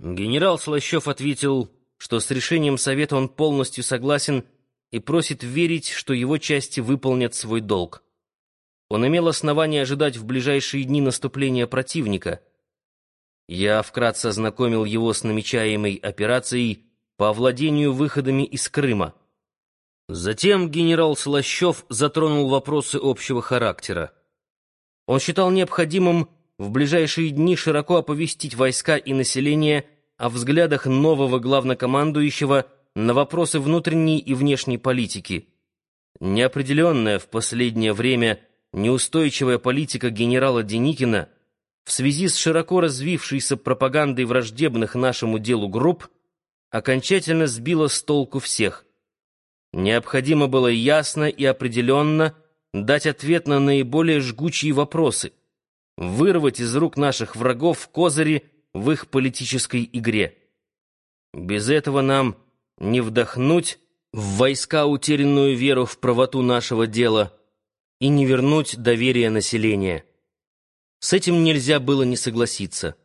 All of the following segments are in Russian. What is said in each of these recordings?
Генерал Слащев ответил, что с решением Совета он полностью согласен и просит верить, что его части выполнят свой долг. Он имел основание ожидать в ближайшие дни наступления противника. Я вкратце ознакомил его с намечаемой операцией по овладению выходами из Крыма. Затем генерал Слащев затронул вопросы общего характера. Он считал необходимым в ближайшие дни широко оповестить войска и население о взглядах нового главнокомандующего на вопросы внутренней и внешней политики. Неопределенная в последнее время неустойчивая политика генерала Деникина в связи с широко развившейся пропагандой враждебных нашему делу групп окончательно сбила с толку всех – Необходимо было ясно и определенно дать ответ на наиболее жгучие вопросы, вырвать из рук наших врагов козыри в их политической игре. Без этого нам не вдохнуть в войска утерянную веру в правоту нашего дела и не вернуть доверие населения. С этим нельзя было не согласиться.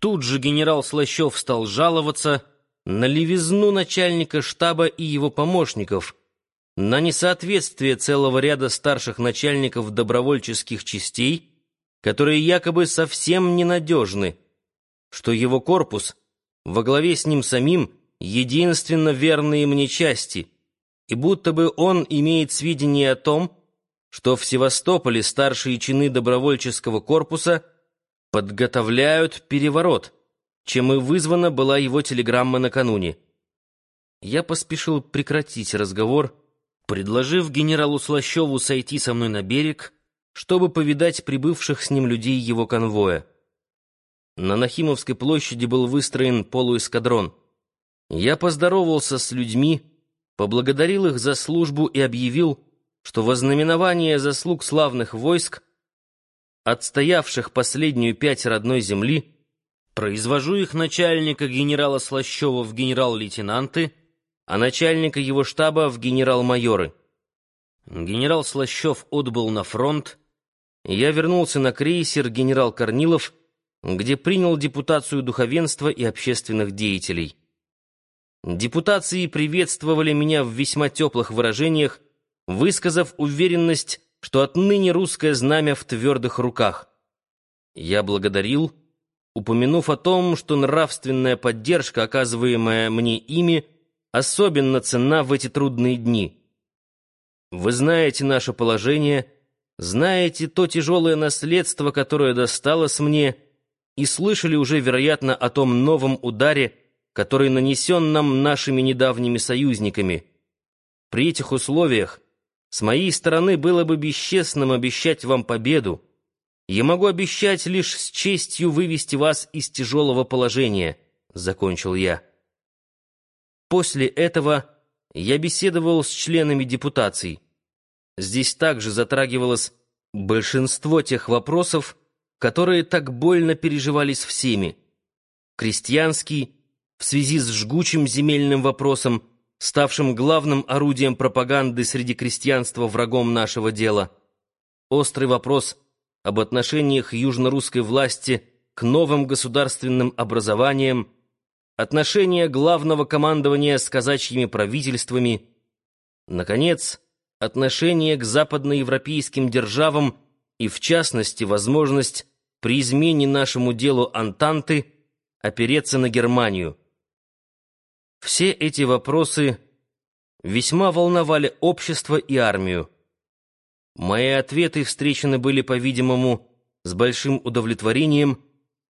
Тут же генерал Слащев стал жаловаться, на левизну начальника штаба и его помощников, на несоответствие целого ряда старших начальников добровольческих частей, которые якобы совсем ненадежны, что его корпус, во главе с ним самим, единственно верные мне части, и будто бы он имеет сведения о том, что в Севастополе старшие чины добровольческого корпуса подготовляют переворот — чем и вызвана была его телеграмма накануне. Я поспешил прекратить разговор, предложив генералу Слащеву сойти со мной на берег, чтобы повидать прибывших с ним людей его конвоя. На Нахимовской площади был выстроен полуэскадрон. Я поздоровался с людьми, поблагодарил их за службу и объявил, что вознаменование заслуг славных войск, отстоявших последнюю пять родной земли, Произвожу их начальника генерала Слащева в генерал-лейтенанты, а начальника его штаба в генерал-майоры. Генерал Слащев отбыл на фронт, я вернулся на крейсер генерал Корнилов, где принял депутацию духовенства и общественных деятелей. Депутации приветствовали меня в весьма теплых выражениях, высказав уверенность, что отныне русское знамя в твердых руках. Я благодарил упомянув о том, что нравственная поддержка, оказываемая мне ими, особенно ценна в эти трудные дни. Вы знаете наше положение, знаете то тяжелое наследство, которое досталось мне, и слышали уже, вероятно, о том новом ударе, который нанесен нам нашими недавними союзниками. При этих условиях с моей стороны было бы бесчестным обещать вам победу, я могу обещать лишь с честью вывести вас из тяжелого положения», — закончил я. После этого я беседовал с членами депутаций. Здесь также затрагивалось большинство тех вопросов, которые так больно переживались всеми. Крестьянский, в связи с жгучим земельным вопросом, ставшим главным орудием пропаганды среди крестьянства врагом нашего дела. Острый вопрос — об отношениях южно-русской власти к новым государственным образованиям, отношения главного командования с казачьими правительствами, наконец, отношение к западноевропейским державам и, в частности, возможность при измене нашему делу Антанты опереться на Германию. Все эти вопросы весьма волновали общество и армию. Мои ответы встречены были, по-видимому, с большим удовлетворением,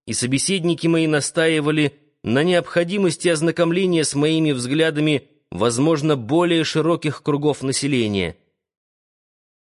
и собеседники мои настаивали на необходимости ознакомления с моими взглядами, возможно, более широких кругов населения —